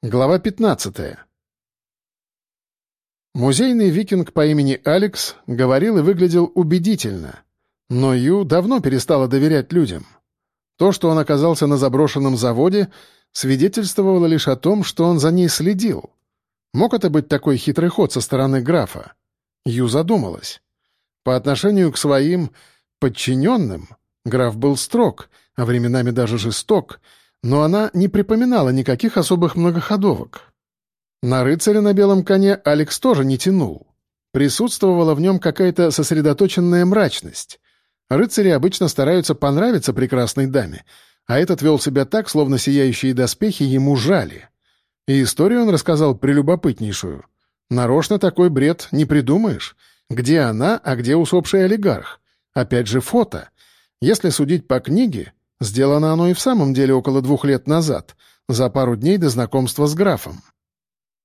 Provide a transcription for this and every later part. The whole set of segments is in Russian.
Глава 15. Музейный викинг по имени Алекс говорил и выглядел убедительно. Но Ю давно перестала доверять людям. То, что он оказался на заброшенном заводе, свидетельствовало лишь о том, что он за ней следил. Мог это быть такой хитрый ход со стороны графа? Ю задумалась. По отношению к своим подчиненным граф был строг, а временами даже жесток — но она не припоминала никаких особых многоходовок. На рыцаря на белом коне Алекс тоже не тянул. Присутствовала в нем какая-то сосредоточенная мрачность. Рыцари обычно стараются понравиться прекрасной даме, а этот вел себя так, словно сияющие доспехи ему жали. И историю он рассказал прелюбопытнейшую. Нарочно такой бред не придумаешь. Где она, а где усопший олигарх? Опять же фото. Если судить по книге, Сделано оно и в самом деле около двух лет назад, за пару дней до знакомства с графом.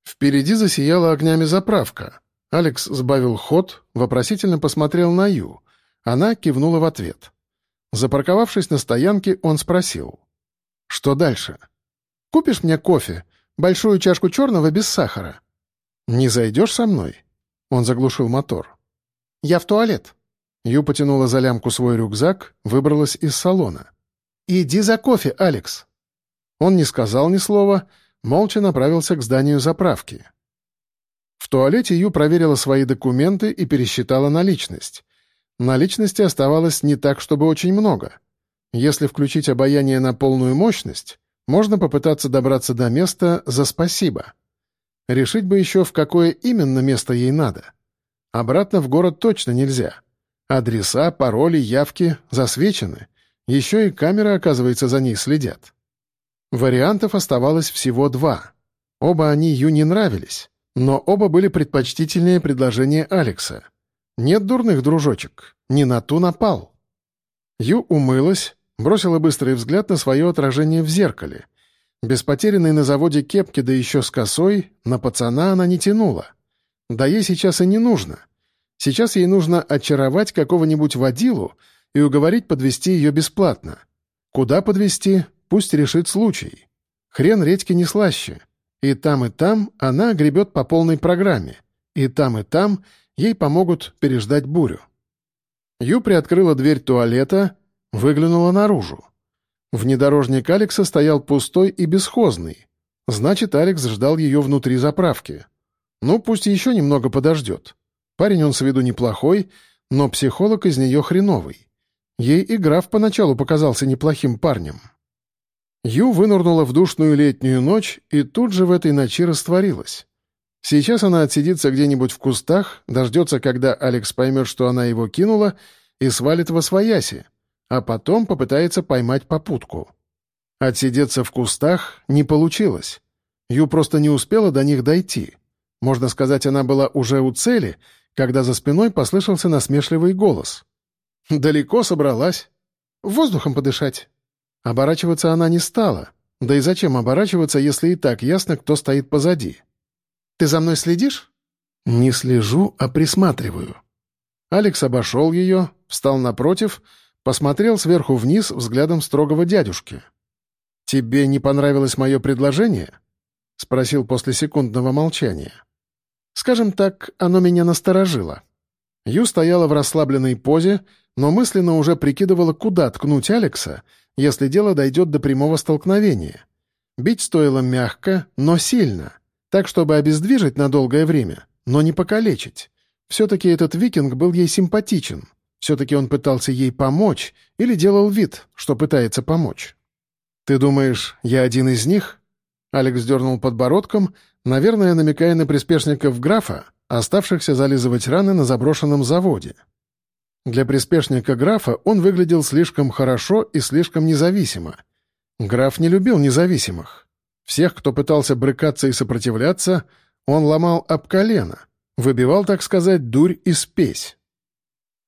Впереди засияла огнями заправка. Алекс сбавил ход, вопросительно посмотрел на Ю. Она кивнула в ответ. Запарковавшись на стоянке, он спросил. «Что дальше?» «Купишь мне кофе? Большую чашку черного без сахара?» «Не зайдешь со мной?» Он заглушил мотор. «Я в туалет». Ю потянула за лямку свой рюкзак, выбралась из салона. «Иди за кофе, Алекс!» Он не сказал ни слова, молча направился к зданию заправки. В туалете Ю проверила свои документы и пересчитала наличность. Наличности оставалось не так, чтобы очень много. Если включить обаяние на полную мощность, можно попытаться добраться до места за спасибо. Решить бы еще, в какое именно место ей надо. Обратно в город точно нельзя. Адреса, пароли, явки засвечены. Еще и камеры, оказывается, за ней следят. Вариантов оставалось всего два. Оба они Ю не нравились, но оба были предпочтительнее предложения Алекса. Нет дурных дружочек, не на ту напал. Ю умылась, бросила быстрый взгляд на свое отражение в зеркале. Без потерянной на заводе кепки, да еще с косой, на пацана она не тянула. Да ей сейчас и не нужно. Сейчас ей нужно очаровать какого-нибудь водилу, и уговорить подвести ее бесплатно. Куда подвести, пусть решит случай. Хрен редьки не слаще. И там, и там она гребет по полной программе. И там, и там ей помогут переждать бурю. Ю приоткрыла дверь туалета, выглянула наружу. Внедорожник Алекса стоял пустой и бесхозный. Значит, Алекс ждал ее внутри заправки. Ну, пусть еще немного подождет. Парень он с виду неплохой, но психолог из нее хреновый. Ей и граф поначалу показался неплохим парнем. Ю вынурнула в душную летнюю ночь и тут же в этой ночи растворилась. Сейчас она отсидится где-нибудь в кустах, дождется, когда Алекс поймет, что она его кинула, и свалит во свояси, а потом попытается поймать попутку. Отсидеться в кустах не получилось. Ю просто не успела до них дойти. Можно сказать, она была уже у цели, когда за спиной послышался насмешливый голос. Далеко собралась. Воздухом подышать. Оборачиваться она не стала. Да и зачем оборачиваться, если и так ясно, кто стоит позади? «Ты за мной следишь?» «Не слежу, а присматриваю». Алекс обошел ее, встал напротив, посмотрел сверху вниз взглядом строгого дядюшки. «Тебе не понравилось мое предложение?» — спросил после секундного молчания. «Скажем так, оно меня насторожило». Ю стояла в расслабленной позе, но мысленно уже прикидывала, куда ткнуть Алекса, если дело дойдет до прямого столкновения. Бить стоило мягко, но сильно, так, чтобы обездвижить на долгое время, но не покалечить. Все-таки этот викинг был ей симпатичен. Все-таки он пытался ей помочь или делал вид, что пытается помочь. «Ты думаешь, я один из них?» Алекс дернул подбородком, наверное, намекая на приспешников графа, оставшихся зализывать раны на заброшенном заводе. Для приспешника графа он выглядел слишком хорошо и слишком независимо. Граф не любил независимых. Всех, кто пытался брыкаться и сопротивляться, он ломал об колено, выбивал, так сказать, дурь и спесь.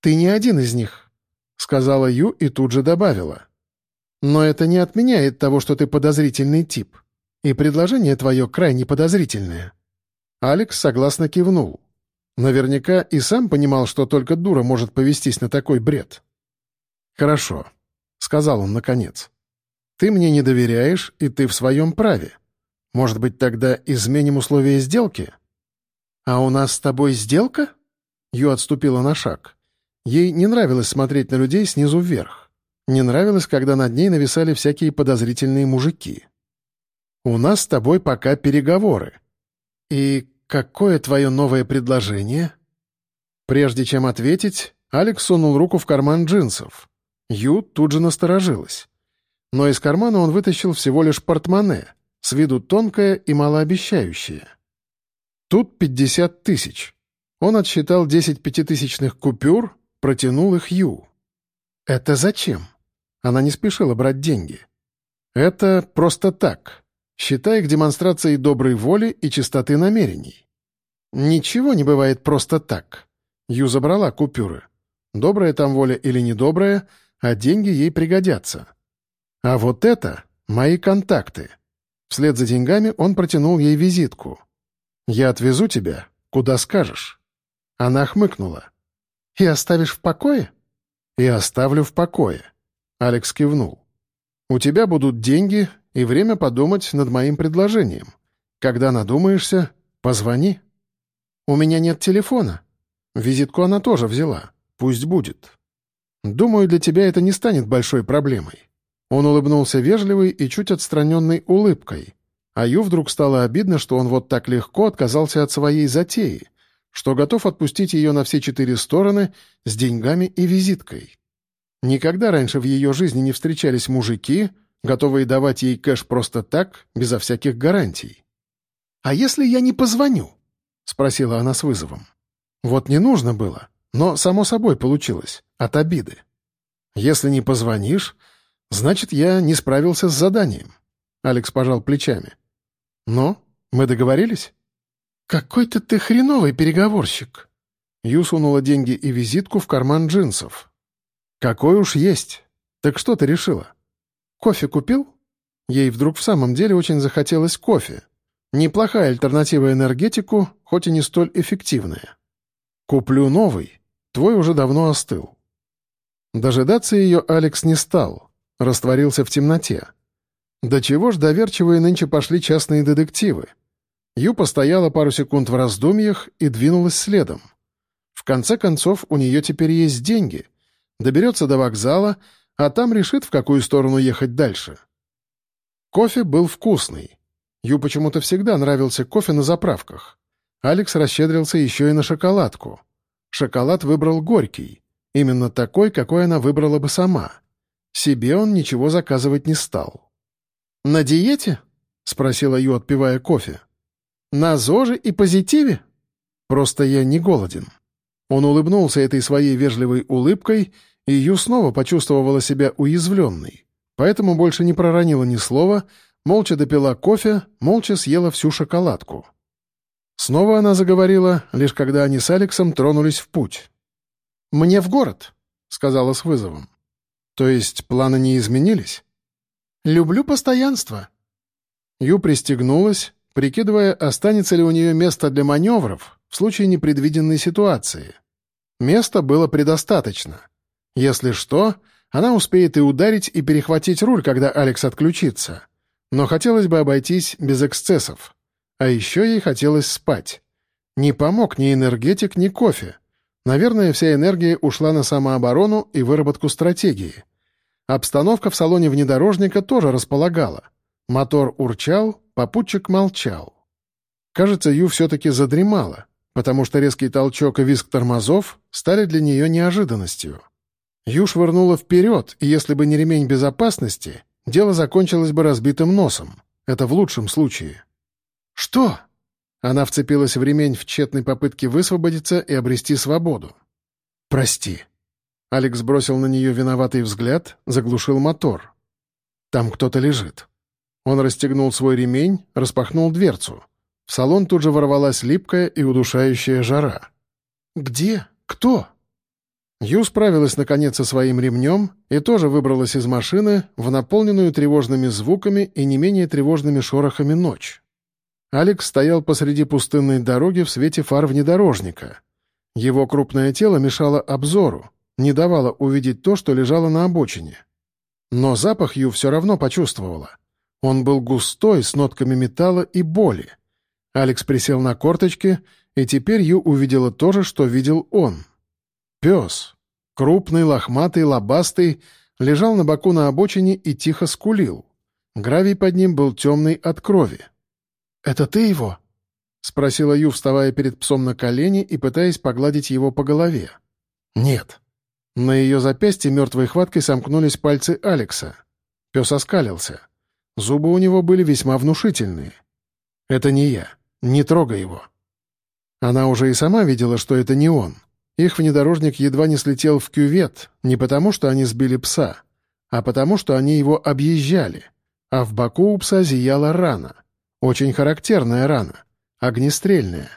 «Ты не один из них», — сказала Ю и тут же добавила. «Но это не отменяет того, что ты подозрительный тип, и предложение твое крайне подозрительное». Алекс согласно кивнул. Наверняка и сам понимал, что только дура может повестись на такой бред. «Хорошо», — сказал он наконец. «Ты мне не доверяешь, и ты в своем праве. Может быть, тогда изменим условия сделки? А у нас с тобой сделка? Ю отступила на шаг. Ей не нравилось смотреть на людей снизу вверх. Не нравилось, когда над ней нависали всякие подозрительные мужики. «У нас с тобой пока переговоры. И какое твое новое предложение?» Прежде чем ответить, Алекс сунул руку в карман джинсов. Ю тут же насторожилась. Но из кармана он вытащил всего лишь портмоне, с виду тонкое и малообещающее. Тут 50 тысяч. Он отсчитал 10 пятитысячных купюр, протянул их Ю. «Это зачем?» Она не спешила брать деньги. «Это просто так. Считай их демонстрацией доброй воли и чистоты намерений. Ничего не бывает просто так». Ю забрала купюры. Добрая там воля или недобрая, а деньги ей пригодятся. А вот это — мои контакты. Вслед за деньгами он протянул ей визитку. «Я отвезу тебя, куда скажешь». Она хмыкнула. «И оставишь в покое?» «И оставлю в покое», — Алекс кивнул. «У тебя будут деньги и время подумать над моим предложением. Когда надумаешься, позвони». «У меня нет телефона». Визитку она тоже взяла. Пусть будет. Думаю, для тебя это не станет большой проблемой». Он улыбнулся вежливой и чуть отстраненной улыбкой. А Ю вдруг стало обидно, что он вот так легко отказался от своей затеи — что готов отпустить ее на все четыре стороны с деньгами и визиткой. Никогда раньше в ее жизни не встречались мужики, готовые давать ей кэш просто так, безо всяких гарантий. «А если я не позвоню?» — спросила она с вызовом. Вот не нужно было, но само собой получилось, от обиды. «Если не позвонишь, значит, я не справился с заданием», — Алекс пожал плечами. «Но мы договорились?» «Какой-то ты хреновый переговорщик!» Ю сунула деньги и визитку в карман джинсов. «Какой уж есть! Так что ты решила? Кофе купил?» Ей вдруг в самом деле очень захотелось кофе. Неплохая альтернатива энергетику, хоть и не столь эффективная. «Куплю новый. Твой уже давно остыл». Дожидаться ее Алекс не стал. Растворился в темноте. До чего ж доверчивые нынче пошли частные детективы. Ю постояла пару секунд в раздумьях и двинулась следом. В конце концов, у нее теперь есть деньги. Доберется до вокзала, а там решит, в какую сторону ехать дальше. Кофе был вкусный. Ю почему-то всегда нравился кофе на заправках. Алекс расщедрился еще и на шоколадку. Шоколад выбрал горький. Именно такой, какой она выбрала бы сама. Себе он ничего заказывать не стал. «На диете?» — спросила Ю, отпивая кофе. На ЗОЖе и позитиве? Просто я не голоден». Он улыбнулся этой своей вежливой улыбкой, и Ю снова почувствовала себя уязвленной, поэтому больше не проронила ни слова, молча допила кофе, молча съела всю шоколадку. Снова она заговорила, лишь когда они с Алексом тронулись в путь. «Мне в город», — сказала с вызовом. «То есть планы не изменились?» «Люблю постоянство». Ю пристегнулась, прикидывая, останется ли у нее место для маневров в случае непредвиденной ситуации. Места было предостаточно. Если что, она успеет и ударить, и перехватить руль, когда Алекс отключится. Но хотелось бы обойтись без эксцессов. А еще ей хотелось спать. Не помог ни энергетик, ни кофе. Наверное, вся энергия ушла на самооборону и выработку стратегии. Обстановка в салоне внедорожника тоже располагала. Мотор урчал, Попутчик молчал. Кажется, Ю все-таки задремала, потому что резкий толчок и визг тормозов стали для нее неожиданностью. Ю швырнула вперед, и если бы не ремень безопасности, дело закончилось бы разбитым носом. Это в лучшем случае. «Что?» Она вцепилась в ремень в тщетной попытке высвободиться и обрести свободу. «Прости». Алекс бросил на нее виноватый взгляд, заглушил мотор. «Там кто-то лежит». Он расстегнул свой ремень, распахнул дверцу. В салон тут же ворвалась липкая и удушающая жара. «Где? Кто?» Ю справилась наконец со своим ремнем и тоже выбралась из машины в наполненную тревожными звуками и не менее тревожными шорохами ночь. Алекс стоял посреди пустынной дороги в свете фар внедорожника. Его крупное тело мешало обзору, не давало увидеть то, что лежало на обочине. Но запах Ю все равно почувствовала — Он был густой, с нотками металла и боли. Алекс присел на корточки, и теперь Ю увидела то же, что видел он. Пес, крупный, лохматый, лобастый, лежал на боку на обочине и тихо скулил. Гравий под ним был темный от крови. «Это ты его?» — спросила Ю, вставая перед псом на колени и пытаясь погладить его по голове. «Нет». На ее запястье мертвой хваткой сомкнулись пальцы Алекса. Пес оскалился. Зубы у него были весьма внушительные. «Это не я. Не трогай его». Она уже и сама видела, что это не он. Их внедорожник едва не слетел в кювет, не потому, что они сбили пса, а потому, что они его объезжали. А в боку у пса зияла рана. Очень характерная рана. Огнестрельная.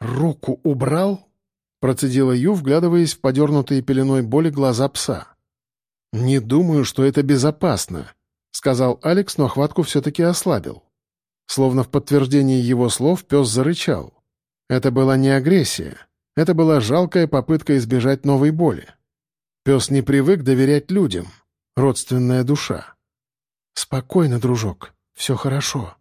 «Руку убрал?» — процедила Ю, вглядываясь в подернутые пеленой боли глаза пса. «Не думаю, что это безопасно», — сказал Алекс, но хватку все-таки ослабил. Словно в подтверждении его слов пес зарычал. Это была не агрессия. Это была жалкая попытка избежать новой боли. Пес не привык доверять людям. Родственная душа. «Спокойно, дружок. Все хорошо».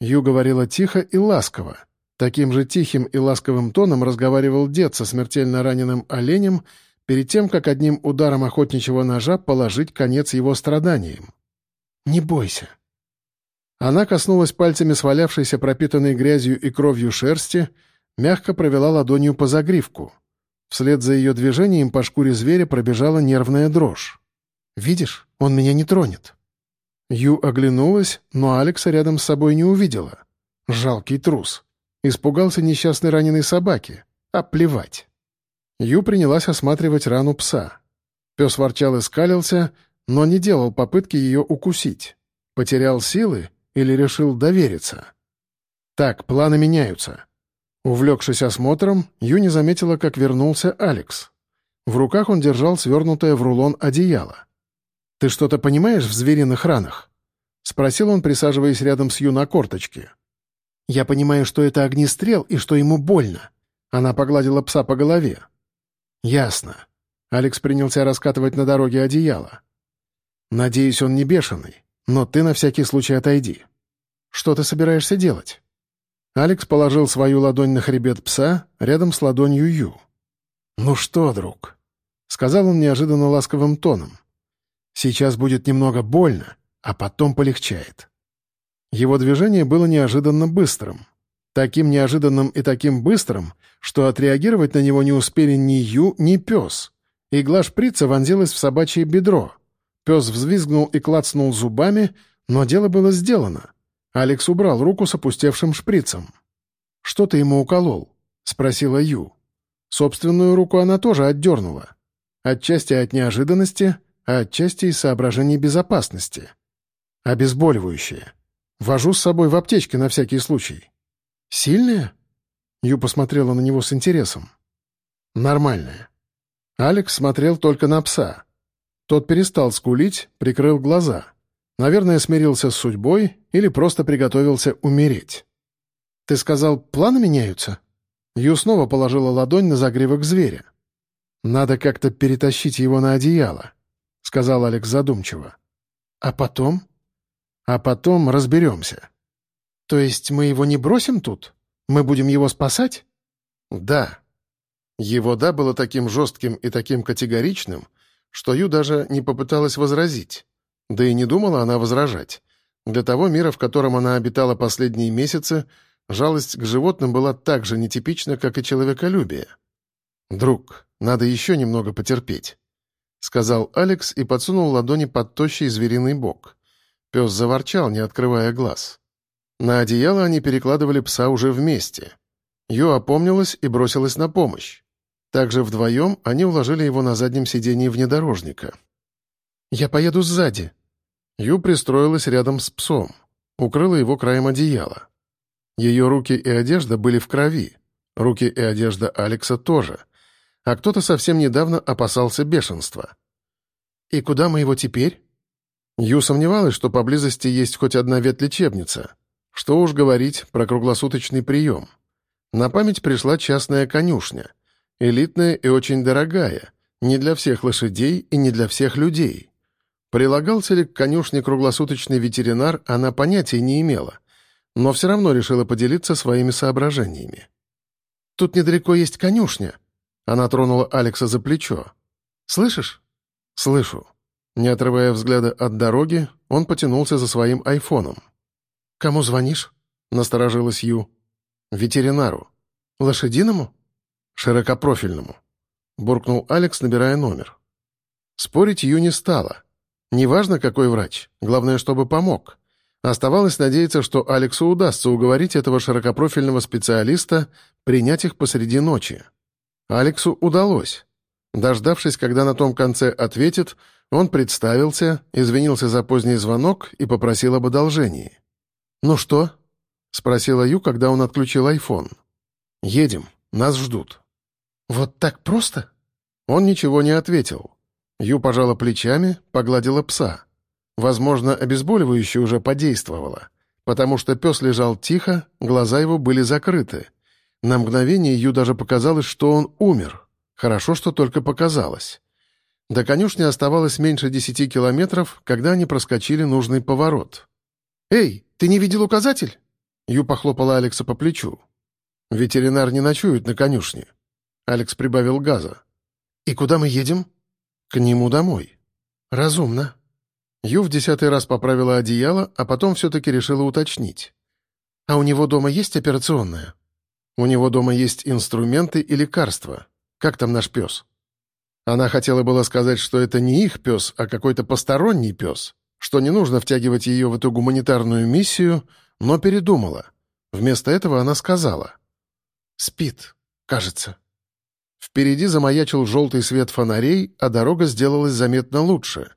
Ю говорила тихо и ласково. Таким же тихим и ласковым тоном разговаривал дед со смертельно раненым оленем перед тем, как одним ударом охотничьего ножа положить конец его страданиям. «Не бойся». Она коснулась пальцами свалявшейся пропитанной грязью и кровью шерсти, мягко провела ладонью по загривку. Вслед за ее движением по шкуре зверя пробежала нервная дрожь. «Видишь, он меня не тронет». Ю оглянулась, но Алекса рядом с собой не увидела. Жалкий трус. Испугался несчастной раненой собаки. А плевать. Ю принялась осматривать рану пса. Пес ворчал и скалился, но не делал попытки ее укусить. Потерял силы или решил довериться? Так, планы меняются. Увлекшись осмотром, Ю не заметила, как вернулся Алекс. В руках он держал свернутое в рулон одеяло. «Ты что-то понимаешь в звериных ранах?» — спросил он, присаживаясь рядом с Ю на корточке. «Я понимаю, что это огнестрел и что ему больно». Она погладила пса по голове. «Ясно». Алекс принялся раскатывать на дороге одеяло. «Надеюсь, он не бешеный, но ты на всякий случай отойди. Что ты собираешься делать?» Алекс положил свою ладонь на хребет пса рядом с ладонью Ю. «Ну что, друг?» — сказал он неожиданно ласковым тоном. «Сейчас будет немного больно, а потом полегчает». Его движение было неожиданно быстрым. Таким неожиданным и таким быстрым, что отреагировать на него не успели ни Ю, ни пес. Игла шприца вонзилась в собачье бедро. Пес взвизгнул и клацнул зубами, но дело было сделано. Алекс убрал руку с опустевшим шприцем. «Что ты ему уколол?» — спросила Ю. Собственную руку она тоже отдернула. Отчасти от неожиданности, а отчасти из соображений безопасности. Обезболивающее. Вожу с собой в аптечке на всякий случай. «Сильное?» Ю посмотрела на него с интересом. «Нормальное». Алекс смотрел только на пса. Тот перестал скулить, прикрыл глаза — Наверное, смирился с судьбой или просто приготовился умереть. «Ты сказал, планы меняются?» Ю снова положила ладонь на загривок зверя. «Надо как-то перетащить его на одеяло», — сказал Алекс задумчиво. «А потом?» «А потом разберемся». «То есть мы его не бросим тут? Мы будем его спасать?» «Да». Его «да» было таким жестким и таким категоричным, что Ю даже не попыталась возразить. Да и не думала она возражать. Для того мира, в котором она обитала последние месяцы, жалость к животным была так же нетипична, как и человеколюбие. «Друг, надо еще немного потерпеть», — сказал Алекс и подсунул ладони под тощий звериный бок. Пес заворчал, не открывая глаз. На одеяло они перекладывали пса уже вместе. Ю опомнилась и бросилась на помощь. Также вдвоем они уложили его на заднем сидении внедорожника. «Я поеду сзади», Ю пристроилась рядом с псом, укрыла его краем одеяла. Ее руки и одежда были в крови, руки и одежда Алекса тоже, а кто-то совсем недавно опасался бешенства. «И куда мы его теперь?» Ю сомневалась, что поблизости есть хоть одна ветлечебница. Что уж говорить про круглосуточный прием. На память пришла частная конюшня. Элитная и очень дорогая. Не для всех лошадей и не для всех людей. Прилагался ли к конюшне круглосуточный ветеринар, она понятия не имела, но все равно решила поделиться своими соображениями. «Тут недалеко есть конюшня», — она тронула Алекса за плечо. «Слышишь?» «Слышу». Не отрывая взгляда от дороги, он потянулся за своим айфоном. «Кому звонишь?» — насторожилась Ю. «Ветеринару». «Лошадиному?» «Широкопрофильному», — буркнул Алекс, набирая номер. Спорить Ю не стало. Неважно, какой врач, главное, чтобы помог. Оставалось надеяться, что Алексу удастся уговорить этого широкопрофильного специалиста принять их посреди ночи. Алексу удалось. Дождавшись, когда на том конце ответит, он представился, извинился за поздний звонок и попросил об одолжении. «Ну что?» — спросила Ю, когда он отключил айфон. «Едем, нас ждут». «Вот так просто?» Он ничего не ответил. Ю пожала плечами, погладила пса. Возможно, обезболивающее уже подействовало, потому что пес лежал тихо, глаза его были закрыты. На мгновение Ю даже показалось, что он умер. Хорошо, что только показалось. До конюшни оставалось меньше десяти километров, когда они проскочили нужный поворот. «Эй, ты не видел указатель?» Ю похлопала Алекса по плечу. «Ветеринар не ночует на конюшне». Алекс прибавил газа. «И куда мы едем?» «К нему домой». «Разумно». Ю в десятый раз поправила одеяло, а потом все-таки решила уточнить. «А у него дома есть операционная?» «У него дома есть инструменты и лекарства. Как там наш пес?» Она хотела было сказать, что это не их пес, а какой-то посторонний пес, что не нужно втягивать ее в эту гуманитарную миссию, но передумала. Вместо этого она сказала. «Спит, кажется». Впереди замаячил желтый свет фонарей, а дорога сделалась заметно лучше.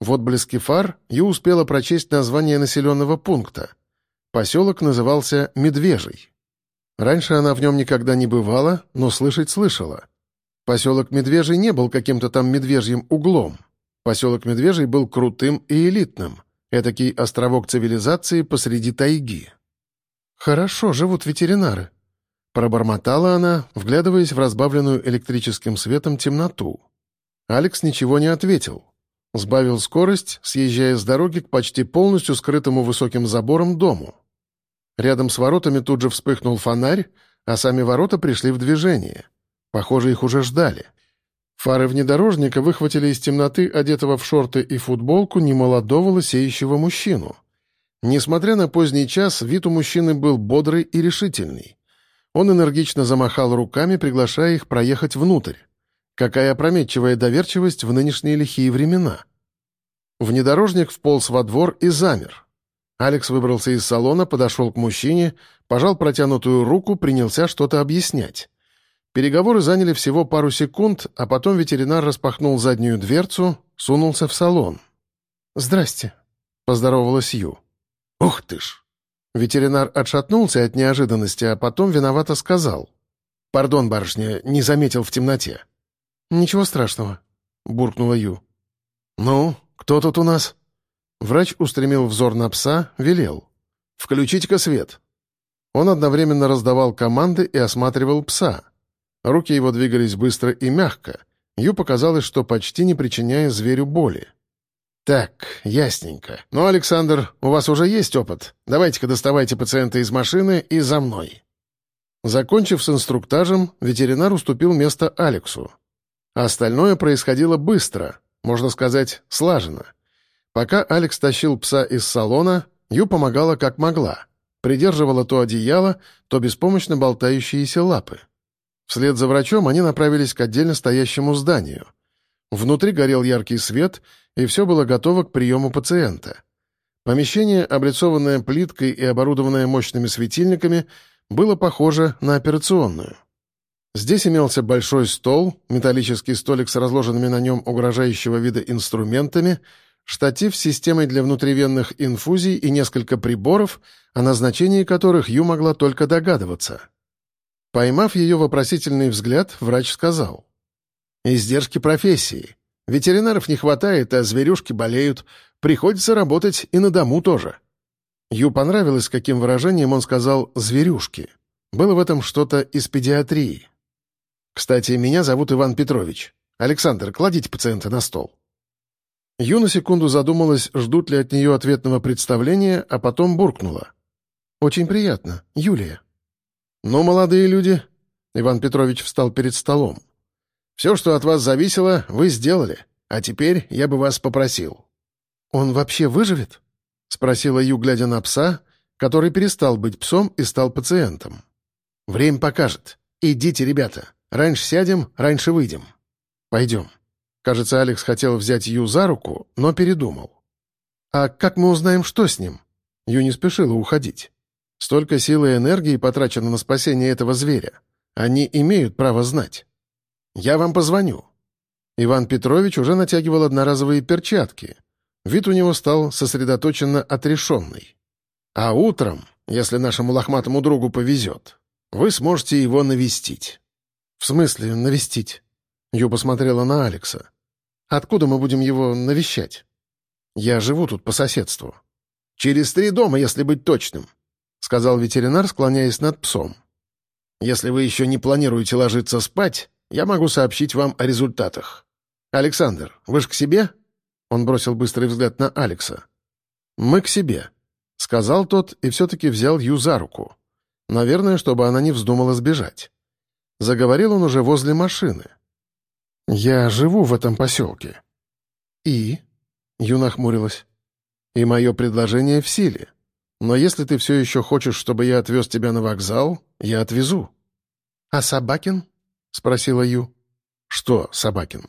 В отблеске фар Ю успела прочесть название населенного пункта. Поселок назывался Медвежий. Раньше она в нем никогда не бывала, но слышать слышала. Поселок Медвежий не был каким-то там медвежьим углом. Поселок Медвежий был крутым и элитным. Этакий островок цивилизации посреди тайги. «Хорошо живут ветеринары», Пробормотала она, вглядываясь в разбавленную электрическим светом темноту. Алекс ничего не ответил. Сбавил скорость, съезжая с дороги к почти полностью скрытому высоким забором дому. Рядом с воротами тут же вспыхнул фонарь, а сами ворота пришли в движение. Похоже, их уже ждали. Фары внедорожника выхватили из темноты одетого в шорты и футболку немолодого лысеющего мужчину. Несмотря на поздний час, вид у мужчины был бодрый и решительный. Он энергично замахал руками, приглашая их проехать внутрь. Какая опрометчивая доверчивость в нынешние лихие времена. Внедорожник вполз во двор и замер. Алекс выбрался из салона, подошел к мужчине, пожал протянутую руку, принялся что-то объяснять. Переговоры заняли всего пару секунд, а потом ветеринар распахнул заднюю дверцу, сунулся в салон. «Здрасте», — поздоровалась Ю. «Ух ты ж!» Ветеринар отшатнулся от неожиданности, а потом виновато сказал. «Пардон, барышня, не заметил в темноте». «Ничего страшного», — буркнула Ю. «Ну, кто тут у нас?» Врач устремил взор на пса, велел. «Включить-ка свет». Он одновременно раздавал команды и осматривал пса. Руки его двигались быстро и мягко. Ю показалось, что почти не причиняя зверю боли. «Так, ясненько. Ну, Александр, у вас уже есть опыт. Давайте-ка доставайте пациента из машины и за мной». Закончив с инструктажем, ветеринар уступил место Алексу. Остальное происходило быстро, можно сказать, слаженно. Пока Алекс тащил пса из салона, Ю помогала как могла. Придерживала то одеяло, то беспомощно болтающиеся лапы. Вслед за врачом они направились к отдельно стоящему зданию. Внутри горел яркий свет, и все было готово к приему пациента. Помещение, облицованное плиткой и оборудованное мощными светильниками, было похоже на операционную. Здесь имелся большой стол, металлический столик с разложенными на нем угрожающего вида инструментами, штатив с системой для внутривенных инфузий и несколько приборов, о назначении которых Ю могла только догадываться. Поймав ее вопросительный взгляд, врач сказал. «Издержки профессии. Ветеринаров не хватает, а зверюшки болеют. Приходится работать и на дому тоже». Ю понравилось, каким выражением он сказал «зверюшки». Было в этом что-то из педиатрии. «Кстати, меня зовут Иван Петрович. Александр, кладите пациента на стол». Ю на секунду задумалась, ждут ли от нее ответного представления, а потом буркнула. «Очень приятно, Юлия». «Ну, молодые люди...» Иван Петрович встал перед столом. «Все, что от вас зависело, вы сделали. А теперь я бы вас попросил». «Он вообще выживет?» — спросила Ю, глядя на пса, который перестал быть псом и стал пациентом. «Время покажет. Идите, ребята. Раньше сядем, раньше выйдем. Пойдем». Кажется, Алекс хотел взять Ю за руку, но передумал. «А как мы узнаем, что с ним?» Ю не спешила уходить. Столько силы и энергии потрачено на спасение этого зверя. Они имеют право знать. Я вам позвоню». Иван Петрович уже натягивал одноразовые перчатки. Вид у него стал сосредоточенно отрешенный. «А утром, если нашему лохматому другу повезет, вы сможете его навестить». «В смысле навестить?» Ю посмотрела на Алекса. «Откуда мы будем его навещать?» «Я живу тут по соседству». «Через три дома, если быть точным», — сказал ветеринар, склоняясь над псом. «Если вы еще не планируете ложиться спать, я могу сообщить вам о результатах. Александр, вы ж к себе?» Он бросил быстрый взгляд на Алекса. «Мы к себе», — сказал тот и все-таки взял Ю за руку. Наверное, чтобы она не вздумала сбежать. Заговорил он уже возле машины. «Я живу в этом поселке». «И?» — Ю нахмурилась. «И мое предложение в силе. Но если ты все еще хочешь, чтобы я отвез тебя на вокзал, я отвезу». «А Собакин?» — спросила Ю. «Что, Собакин?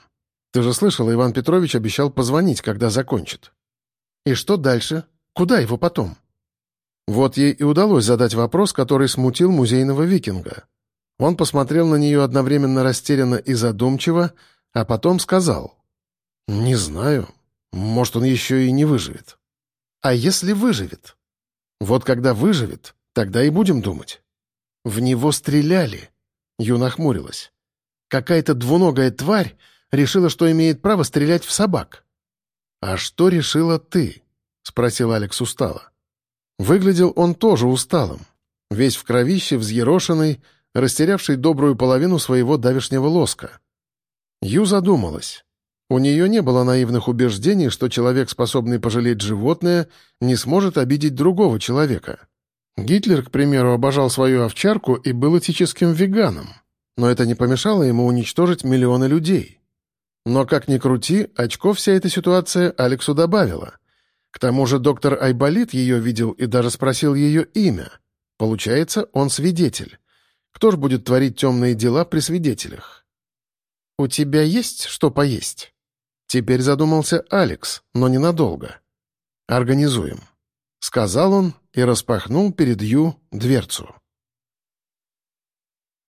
Ты же слышал, Иван Петрович обещал позвонить, когда закончит». «И что дальше? Куда его потом?» Вот ей и удалось задать вопрос, который смутил музейного викинга. Он посмотрел на нее одновременно растерянно и задумчиво, а потом сказал. «Не знаю. Может, он еще и не выживет». «А если выживет?» «Вот когда выживет, тогда и будем думать». «В него стреляли», — Ю нахмурилась. «Какая-то двуногая тварь решила, что имеет право стрелять в собак». «А что решила ты?» — спросил Алекс устало. Выглядел он тоже усталым, весь в кровище, взъерошенный, растерявший добрую половину своего давешнего лоска. Ю задумалась. У нее не было наивных убеждений, что человек, способный пожалеть животное, не сможет обидеть другого человека. Гитлер, к примеру, обожал свою овчарку и был этическим веганом, но это не помешало ему уничтожить миллионы людей. Но, как ни крути, очков вся эта ситуация Алексу добавила. К тому же доктор Айболит ее видел и даже спросил ее имя. Получается, он свидетель. Кто ж будет творить темные дела при свидетелях? «У тебя есть что поесть?» Теперь задумался Алекс, но ненадолго. «Организуем», — сказал он и распахнул перед Ю дверцу.